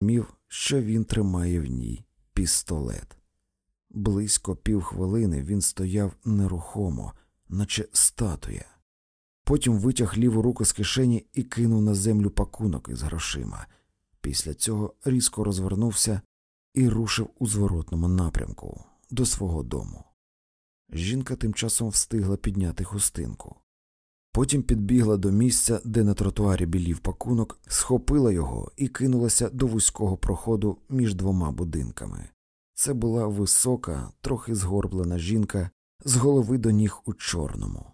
зрозумів, що він тримає в ній пістолет. Близько півхвилини він стояв нерухомо, наче статуя. Потім витяг ліву руку з кишені і кинув на землю пакунок із грошима. Після цього різко розвернувся і рушив у зворотному напрямку до свого дому. Жінка тим часом встигла підняти хустинку. Потім підбігла до місця, де на тротуарі білів пакунок, схопила його і кинулася до вузького проходу між двома будинками. Це була висока, трохи згорблена жінка з голови до ніг у чорному.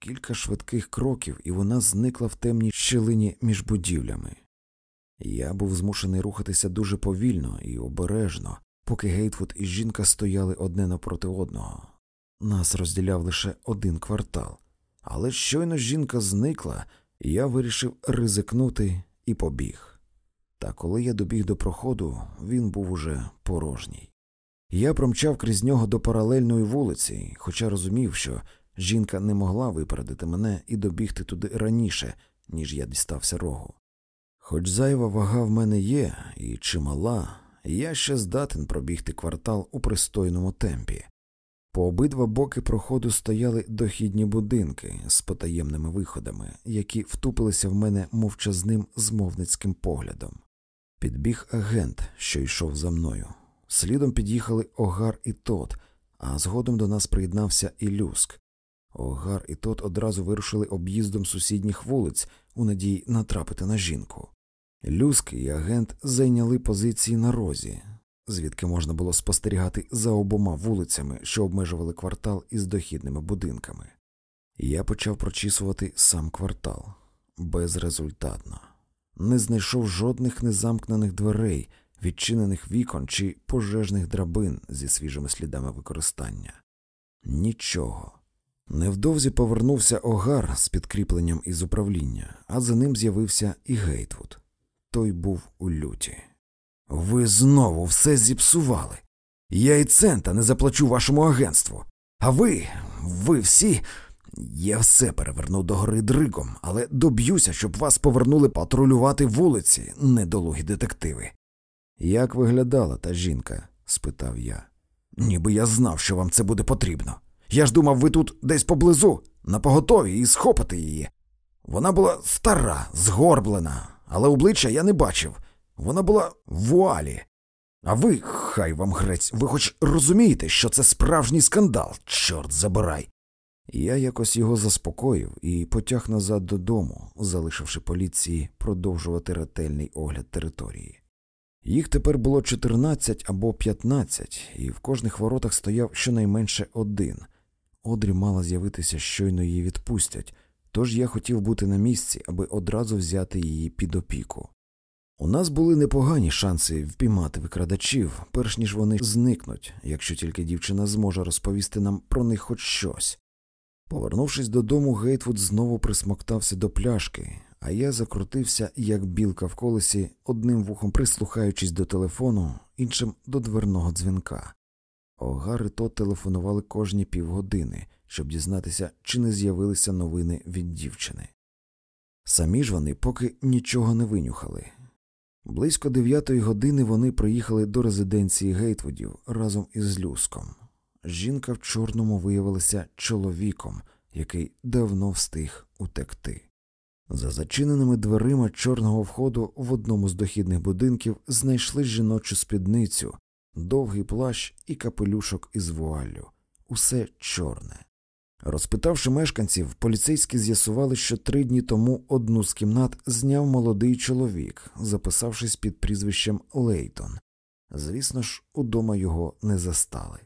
Кілька швидких кроків, і вона зникла в темній щелині між будівлями. Я був змушений рухатися дуже повільно і обережно, поки Гейтвуд і жінка стояли одне напроти одного. Нас розділяв лише один квартал, але щойно жінка зникла, і я вирішив ризикнути і побіг. Та коли я добіг до проходу, він був уже порожній. Я промчав крізь нього до паралельної вулиці, хоча розумів, що жінка не могла випередити мене і добігти туди раніше, ніж я дістався рогу. Хоч зайва вага в мене є і чимала, я ще здатен пробігти квартал у пристойному темпі. По обидва боки проходу стояли дохідні будинки з потаємними виходами, які втупилися в мене мовчазним змовницьким поглядом. Підбіг агент, що йшов за мною. Слідом під'їхали Огар і Тот, а згодом до нас приєднався і Люск. Огар і Тот одразу вирушили об'їздом сусідніх вулиць у надії натрапити на жінку. Люск і агент зайняли позиції на розі, звідки можна було спостерігати за обома вулицями, що обмежували квартал із дохідними будинками. Я почав прочісувати сам квартал безрезультатно, не знайшов жодних незамкнених дверей, відчинених вікон чи пожежних драбин зі свіжими слідами використання. Нічого. Невдовзі повернувся Огар з підкріпленням із управління, а за ним з'явився і Гейтвуд. Той був у люті. Ви знову все зіпсували. Я і цента не заплачу вашому агентству. А ви, ви всі. Я все переверну до гори дригом, але доб'юся, щоб вас повернули патрулювати вулиці, недолугі детективи. Як виглядала та жінка? спитав я. Ніби я знав, що вам це буде потрібно. Я ж думав, ви тут десь поблизу, на поготові, і схопити її. Вона була стара, згорблена, але обличчя я не бачив. Вона була в вуалі. А ви, хай вам грець, ви хоч розумієте, що це справжній скандал, чорт забирай. Я якось його заспокоїв і потяг назад додому, залишивши поліції продовжувати ретельний огляд території. Їх тепер було 14 або 15, і в кожних воротах стояв щонайменше один. Одрі мала з'явитися, щойно її відпустять, тож я хотів бути на місці, аби одразу взяти її під опіку. У нас були непогані шанси впіймати викрадачів, перш ніж вони зникнуть, якщо тільки дівчина зможе розповісти нам про них хоч щось. Повернувшись додому, Гейтвуд знову присмоктався до пляшки, а я закрутився, як білка в колесі, одним вухом прислухаючись до телефону, іншим до дверного дзвінка. Огар і то телефонували кожні півгодини, щоб дізнатися, чи не з'явилися новини від дівчини. Самі ж вони поки нічого не винюхали. Близько дев'ятої години вони приїхали до резиденції Гейтвудів разом із Люском. Жінка в чорному виявилася чоловіком, який давно встиг утекти. За зачиненими дверима чорного входу в одному з дохідних будинків знайшли жіночу спідницю, довгий плащ і капелюшок із вуаллю. Усе чорне. Розпитавши мешканців, поліцейські з'ясували, що три дні тому одну з кімнат зняв молодий чоловік, записавшись під прізвищем Лейтон. Звісно ж, удома його не застали.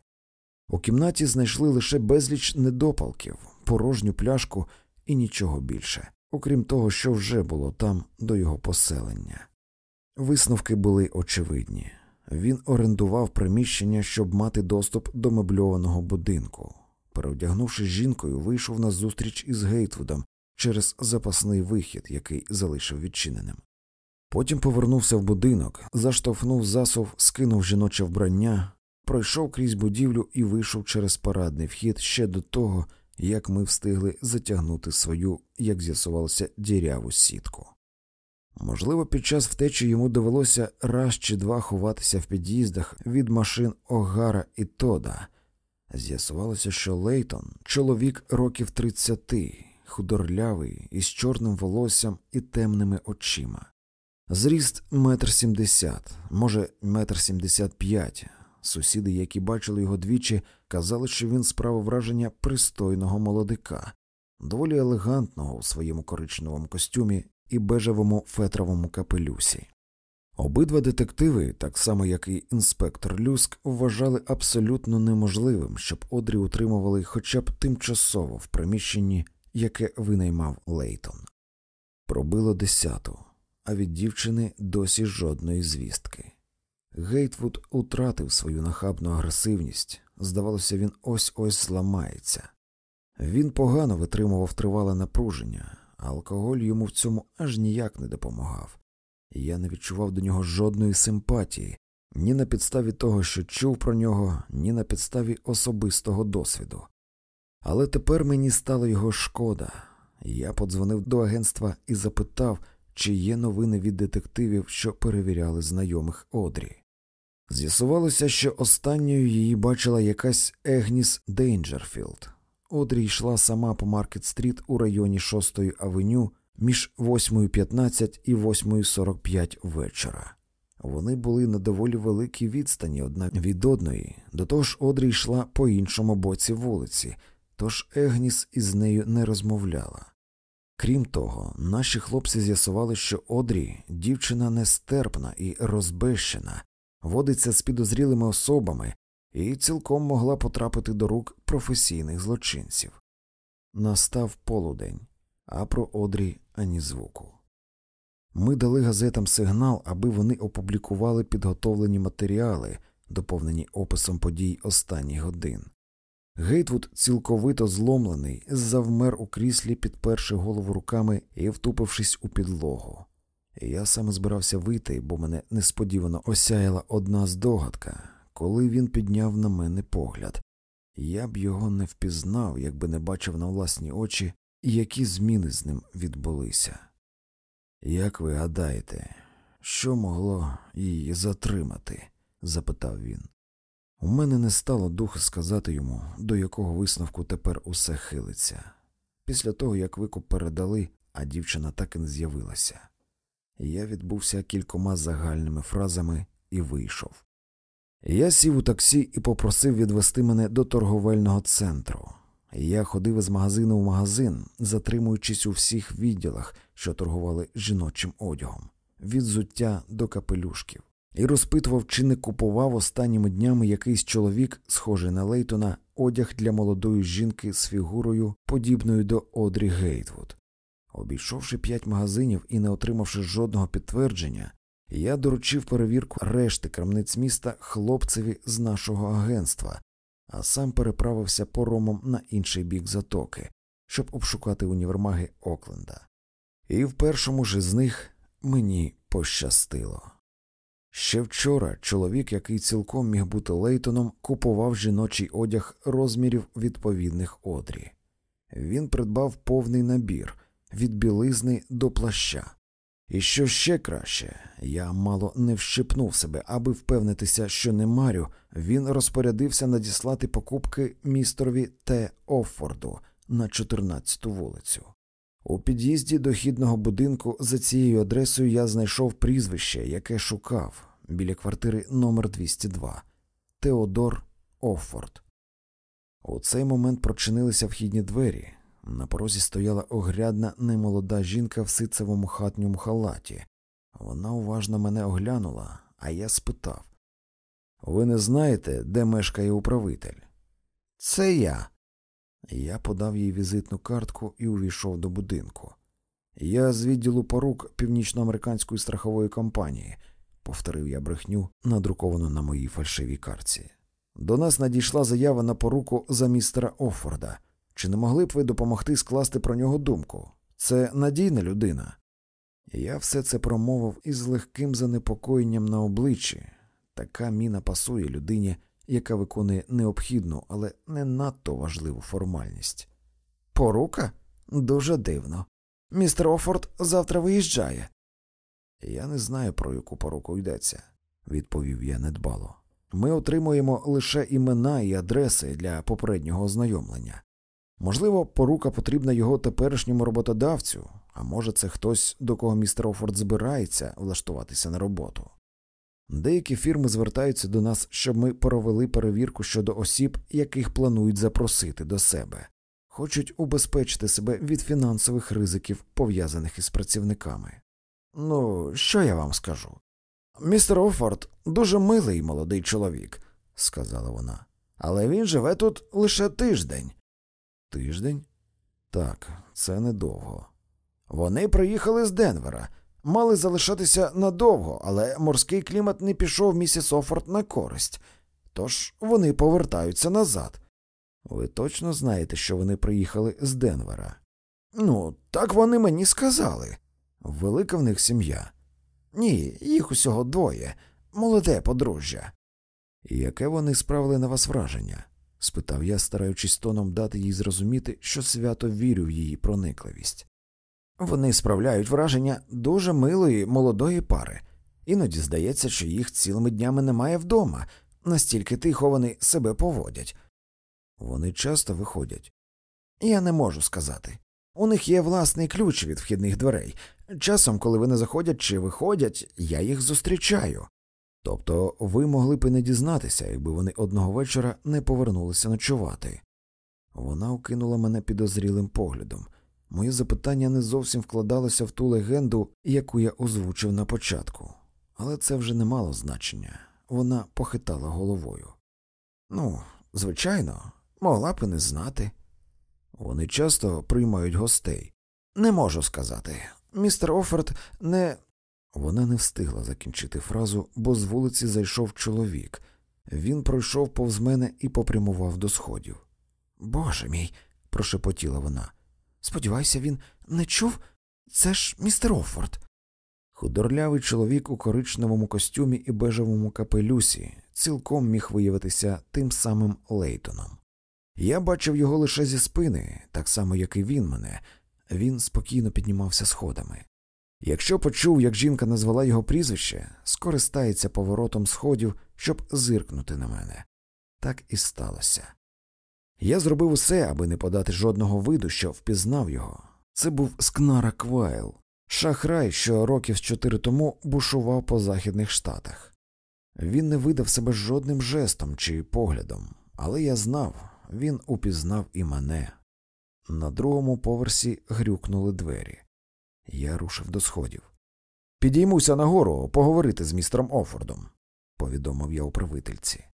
У кімнаті знайшли лише безліч недопалків, порожню пляшку і нічого більше, окрім того, що вже було там до його поселення. Висновки були очевидні він орендував приміщення, щоб мати доступ до мебльованого будинку. Переодягнувшись жінкою, вийшов на зустріч із Гейтвудом через запасний вихід, який залишив відчиненим. Потім повернувся в будинок, заштовхнув засув, скинув жіноче вбрання, пройшов крізь будівлю і вийшов через парадний вхід ще до того, як ми встигли затягнути свою, як з'ясувалося, діряву сітку. Можливо, під час втечі йому довелося раз чи два ховатися в під'їздах від машин Огара і Тода. З'ясувалося, що Лейтон чоловік років тридцяти, худорлявий, із чорним волоссям і темними очима. Зріст метр сімдесят, може, метр сімдесят п'ять. Сусіди, які бачили його двічі, казали, що він справив враження пристойного молодика, доволі елегантного у своєму коричневому костюмі і бежевому фетровому капелюсі. Обидва детективи, так само як і інспектор Люск, вважали абсолютно неможливим, щоб Одрі утримували хоча б тимчасово в приміщенні, яке винаймав Лейтон. Пробило десяту, а від дівчини досі жодної звістки. Гейтвуд утратив свою нахабну агресивність, здавалося, він ось ось зламається. Він погано витримував тривале напруження, а алкоголь йому в цьому аж ніяк не допомагав. Я не відчував до нього жодної симпатії ні на підставі того, що чув про нього, ні на підставі особистого досвіду. Але тепер мені стало його шкода. Я подзвонив до агентства і запитав, чи є новини від детективів, що перевіряли знайомих Одрі. З'ясувалося, що останньою її бачила якась Егніс Дейнджерфілд. Одрі йшла сама по Маркет Стріт у районі 6-ї авеню між 8.15 і 8.45 вечора. Вони були на доволі великій відстані одна від одної, до того ж Одрі йшла по іншому боці вулиці, тож Егніс із нею не розмовляла. Крім того, наші хлопці з'ясували, що Одрі дівчина нестерпна і розбещена, водиться з підозрілими особами і цілком могла потрапити до рук професійних злочинців. Настав полудень, а про Одрі ані звуку. Ми дали газетам сигнал, аби вони опублікували підготовлені матеріали, доповнені описом подій останніх годин. Гейтвуд, цілковито зломлений, завмер у кріслі, підперши голову руками і втупившись у підлогу. Я саме збирався вийти, бо мене несподівано осяяла одна здогадка, коли він підняв на мене погляд. Я б його не впізнав, якби не бачив на власні очі, які зміни з ним відбулися. Як ви гадаєте, що могло її затримати? запитав він. У мене не стало духу сказати йому, до якого висновку тепер усе хилиться. Після того, як викуп передали, а дівчина так і не з'явилася. Я відбувся кількома загальними фразами і вийшов. Я сів у таксі і попросив відвести мене до торговельного центру. Я ходив із магазину в магазин, затримуючись у всіх відділах, що торгували жіночим одягом, від зуття до капелюшків, і розпитував, чи не купував останніми днями якийсь чоловік, схожий на Лейтона, одяг для молодої жінки з фігурою, подібною до Одрі Гейтвуд. Обійшовши п'ять магазинів і не отримавши жодного підтвердження, я доручив перевірку решти крамниць міста хлопцеві з нашого агентства, а сам переправився поромом на інший бік затоки, щоб обшукати універмаги Окленда. І в першому ж із них мені пощастило. Ще вчора чоловік, який цілком міг бути Лейтоном, купував жіночий одяг розмірів відповідних одрі. Він придбав повний набір від білизни до плаща. І що ще краще, я мало не вщипнув себе, аби впевнитися, що не марю, він розпорядився надіслати покупки містерові Т. Оффорду на 14-ту вулицю. У під'їзді до хідного будинку за цією адресою я знайшов прізвище, яке шукав біля квартири номер 202 Теодор Оффорд. У цей момент прочинилися вхідні двері. На порозі стояла огрядна немолода жінка в ситцевому хатньому халаті. Вона уважно мене оглянула, а я спитав Ви не знаєте, де мешкає управитель? Це я. Я подав їй візитну картку і увійшов до будинку. Я з відділу порук північноамериканської страхової компанії, повторив я брехню, надруковану на моїй фальшивій картці. До нас надійшла заява на поруку за містера Оффорда. Чи не могли б ви допомогти скласти про нього думку? Це надійна людина. Я все це промовив із легким занепокоєнням на обличчі. Така міна пасує людині, яка виконує необхідну, але не надто важливу формальність. Порука? Дуже дивно. Містер Офорд завтра виїжджає. Я не знаю, про яку поруку йдеться, відповів я недбало. Ми отримуємо лише імена і адреси для попереднього ознайомлення. Можливо, порука потрібна його теперішньому роботодавцю, а може, це хтось, до кого містер Офорд збирається влаштуватися на роботу. Деякі фірми звертаються до нас, щоб ми провели перевірку щодо осіб, яких планують запросити до себе, хочуть убезпечити себе від фінансових ризиків, пов'язаних із працівниками. Ну, що я вам скажу? Містер Офорд дуже милий молодий чоловік, сказала вона, але він живе тут лише тиждень. Тиждень? Так, це недовго. Вони приїхали з Денвера, мали залишатися надовго, але морський клімат не пішов місіс Офорд на користь, тож вони повертаються назад. Ви точно знаєте, що вони приїхали з Денвера? Ну, так вони мені сказали. Велика в них сім'я. Ні, їх усього двоє, молоде подружжя. Яке вони справили на вас враження? Спитав я, стараючись тоном дати їй зрозуміти, що свято вірю в її проникливість. Вони справляють враження дуже милої молодої пари, іноді здається, що їх цілими днями немає вдома, настільки тихо вони себе поводять. Вони часто виходять. Я не можу сказати. У них є власний ключ від вхідних дверей. Часом, коли вони заходять чи виходять, я їх зустрічаю. Тобто ви могли б не дізнатися, якби вони одного вечора не повернулися ночувати. Вона окинула мене підозрілим поглядом. Моє запитання не зовсім вкладалося в ту легенду, яку я озвучив на початку, але це вже не мало значення. Вона похитала головою. Ну, звичайно, могла б і не знати. Вони часто приймають гостей. Не можу сказати. Містер Оферт не. Вона не встигла закінчити фразу, бо з вулиці зайшов чоловік. Він пройшов повз мене і попрямував до сходів. Боже мій, прошепотіла вона. Сподіваюся, він не чув? Це ж містер Оффорд». Худорлявий чоловік у коричневому костюмі і бежевому капелюсі цілком міг виявитися тим самим Лейтоном. Я бачив його лише зі спини, так само, як і він мене, він спокійно піднімався сходами. Якщо почув, як жінка назвала його прізвище, скористається поворотом сходів, щоб зиркнути на мене. Так і сталося. Я зробив усе, аби не подати жодного виду, що впізнав його. Це був Скнара Квайл, шахрай, що років з чотири тому бушував по західних штатах. Він не видав себе жодним жестом чи поглядом, але я знав, він упізнав і мене. На другому поверсі грюкнули двері. Я рушив до сходів. Підіймуся нагору поговорити з містером Офордом, повідомив я управительці.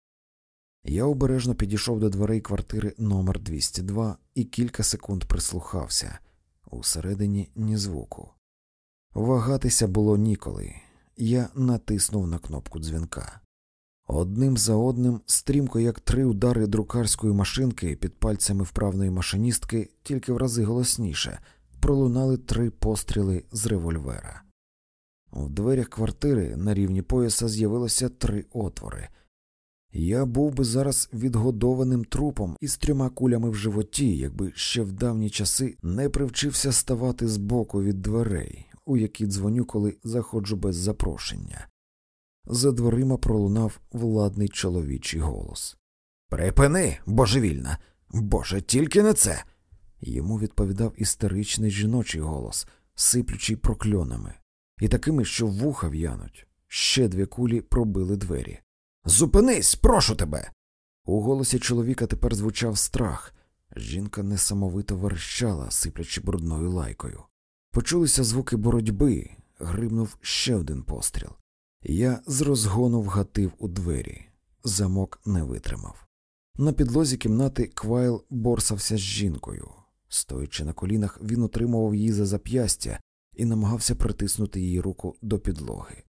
Я обережно підійшов до дверей квартири номер 202 і кілька секунд прислухався усередині ні звуку. Вагатися було ніколи. Я натиснув на кнопку дзвінка. Одним за одним, стрімко, як три удари друкарської машинки під пальцями вправної машиністки, тільки в рази голосніше, пролунали три постріли з револьвера. У дверях квартири на рівні пояса з'явилося три отвори. Я був би зараз відгодованим трупом із трьома кулями в животі, якби ще в давні часи не привчився ставати збоку від дверей, у які дзвоню, коли заходжу без запрошення. За дверима пролунав владний чоловічий голос. Припини, божевільна, боже, тільки не це. Йому відповідав істеричний жіночий голос, сиплючий прокльонами, і такими, що вуха в'януть. Ще дві кулі пробили двері. Зупинись, прошу тебе. У голосі чоловіка тепер звучав страх. Жінка несамовито верщала, сиплячи брудною лайкою. Почулися звуки боротьби, гримнув ще один постріл. Я з розгону вгатив у двері. Замок не витримав. На підлозі кімнати Квайл борсався з жінкою. Стоячи на колінах, він утримував її за зап'ястя і намагався притиснути її руку до підлоги.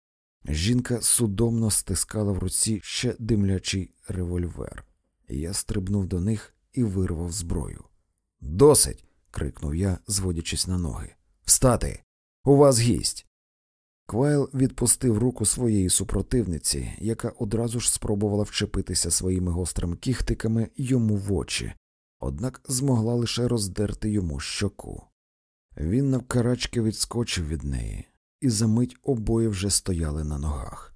Жінка судомно стискала в руці ще димлячий револьвер. Я стрибнув до них і вирвав зброю. Досить. крикнув я, зводячись на ноги. Встати! У вас гість. Квайл відпустив руку своєї супротивниці, яка одразу ж спробувала вчепитися своїми гострими кіхтиками йому в очі, однак змогла лише роздерти йому щоку. Він навкарачки відскочив від неї, і за мить обоє вже стояли на ногах.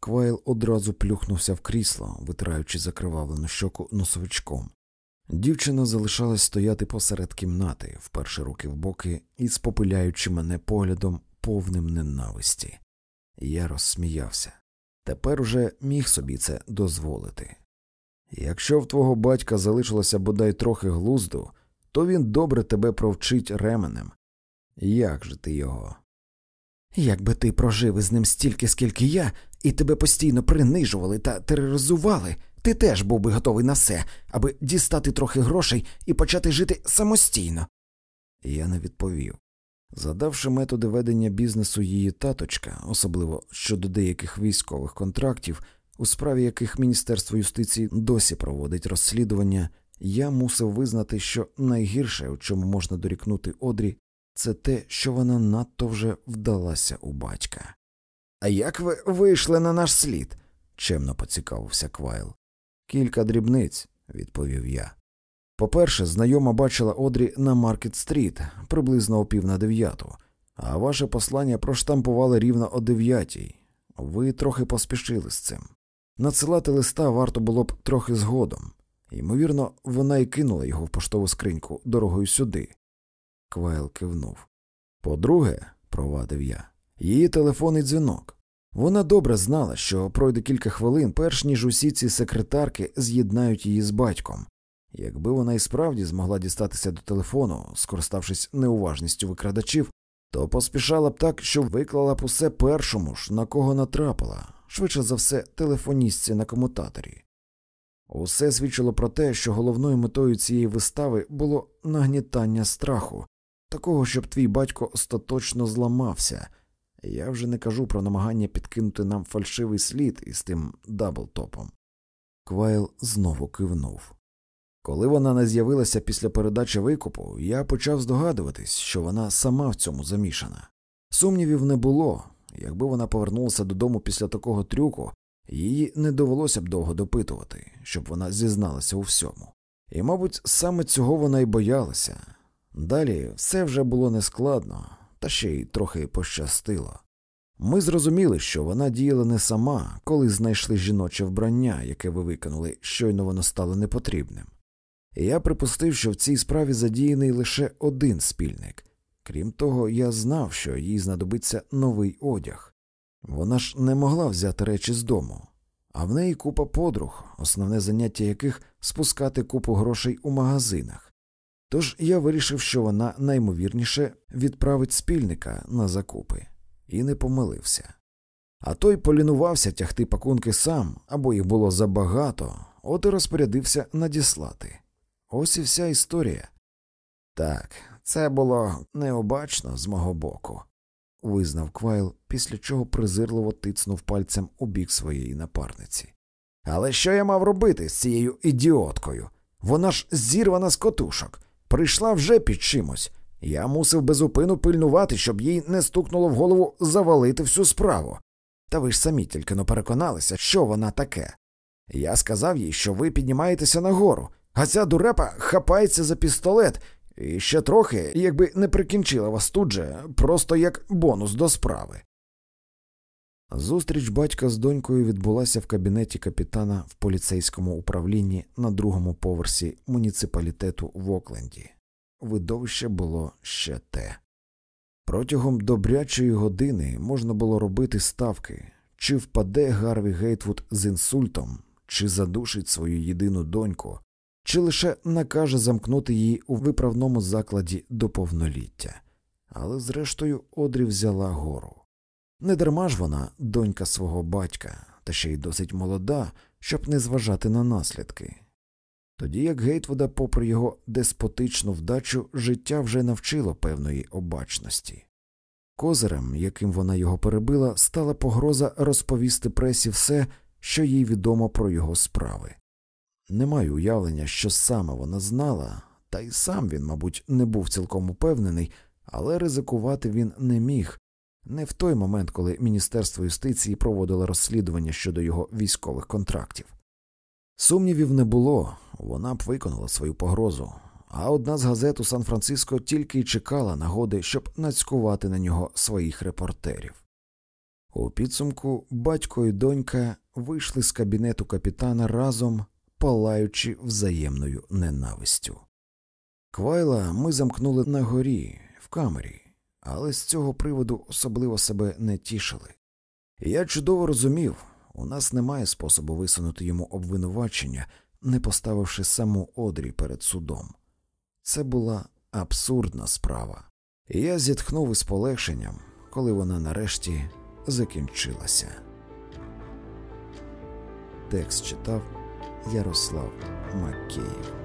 Квайл одразу плюхнувся в крісло, витираючи закривавлену щоку носовичком. Дівчина залишалась стояти посеред кімнати, вперше руки в боки і спопиляючи мене поглядом повним ненависті. Я розсміявся. Тепер уже міг собі це дозволити. Якщо в твого батька залишилося бодай трохи глузду, то він добре тебе провчить ременем. Як же ти його? Якби ти прожив із ним стільки, скільки я, і тебе постійно принижували та тероризували, ти теж був би готовий на все, аби дістати трохи грошей і почати жити самостійно. Я не відповів. Задавши методи ведення бізнесу її таточка, особливо щодо деяких військових контрактів, у справі яких Міністерство юстиції досі проводить розслідування, я мусив визнати, що найгірше, у чому можна дорікнути Одрі, це те, що вона надто вже вдалася у батька. А як ви вийшли на наш слід? чемно поцікавився Квайл. Кілька дрібниць, відповів я. По-перше, знайома бачила Одрі на Маркет Стріт приблизно о пів на дев'яту, а ваше послання проштампували рівно о дев'ятій. Ви трохи поспішили з цим. Надсилати листа варто було б трохи згодом. Ймовірно, вона й кинула його в поштову скриньку дорогою сюди. Квайл кивнув. По-друге, провадив я, її телефонний дзвінок. Вона добре знала, що пройде кілька хвилин, перш ніж усі ці секретарки з'єднають її з батьком. Якби вона і справді змогла дістатися до телефону, скориставшись неуважністю викрадачів, то поспішала б так, що виклала б усе першому ж, на кого натрапила, швидше за все, телефоністці на комутаторі. Усе свідчило про те, що головною метою цієї вистави було нагнітання страху, такого, щоб твій батько остаточно зламався. Я вже не кажу про намагання підкинути нам фальшивий слід із тим даблтопом. Квайл знову кивнув. Коли вона не з'явилася після передачі викупу, я почав здогадуватись, що вона сама в цьому замішана. Сумнівів не було. Якби вона повернулася додому після такого трюку, її не довелося б довго допитувати, щоб вона зізналася у всьому. І, мабуть, саме цього вона й боялася. Далі все вже було нескладно, та ще й трохи пощастило. Ми зрозуміли, що вона діяла не сама, коли знайшли жіноче вбрання, яке ви викинули, щойно воно стало непотрібним. І я припустив, що в цій справі задіяний лише один спільник. Крім того, я знав, що їй знадобиться новий одяг. Вона ж не могла взяти речі з дому, а в неї купа подруг, основне заняття яких спускати купу грошей у магазинах. Тож я вирішив, що вона наймовірніше відправить спільника на закупи, і не помилився. А той полінувався тягти пакунки сам, або їх було забагато, от і розпорядився надіслати. Ось і вся історія. Так, це було необачно з мого боку, визнав Квайл, після чого презирливо тицнув пальцем у бік своєї напарниці. Але що я мав робити з цією ідіоткою? Вона ж зірвана з котушок, прийшла вже під чимось. Я мусив безупину пильнувати, щоб їй не стукнуло в голову завалити всю справу. Та ви ж самі тільки но переконалися, що вона таке. Я сказав їй, що ви піднімаєтеся нагору, а ця дурепа хапається за пістолет і ще трохи, якби не прикінчила вас тут же, просто як бонус до справи. Зустріч батька з донькою відбулася в кабінеті капітана в поліцейському управлінні на другому поверсі муніципалітету в Окленді. Видовище було ще те. Протягом добрячої години можна було робити ставки, чи впаде Гарві Гейтвуд з інсультом, чи задушить свою єдину доньку, чи лише накаже замкнути її у виправному закладі до повноліття. Але, зрештою, Одрі взяла гору. Недарма ж вона донька свого батька, та ще й досить молода, щоб не зважати на наслідки. Тоді як Гейтвуда, попри його деспотичну вдачу, життя вже навчило певної обачності. Козирем, яким вона його перебила, стала погроза розповісти пресі все, що їй відомо про його справи. Не маю уявлення, що саме вона знала, та й сам він, мабуть, не був цілком упевнений, але ризикувати він не міг не в той момент, коли Міністерство юстиції проводило розслідування щодо його військових контрактів. Сумнівів не було, вона б виконала свою погрозу, а одна з газет у Сан-Франциско тільки й чекала нагоди, щоб нацькувати на нього своїх репортерів. У підсумку батько і донька вийшли з кабінету капітана разом, палаючи взаємною ненавистю. Квайла ми замкнули на горі, в камері, але з цього приводу особливо себе не тішили. Я чудово розумів, у нас немає способу висунути йому обвинувачення, не поставивши саму Одрі перед судом. Це була абсурдна справа, я зітхнув із полегшенням, коли вона нарешті закінчилася. Текст читав Ярослав Макеєв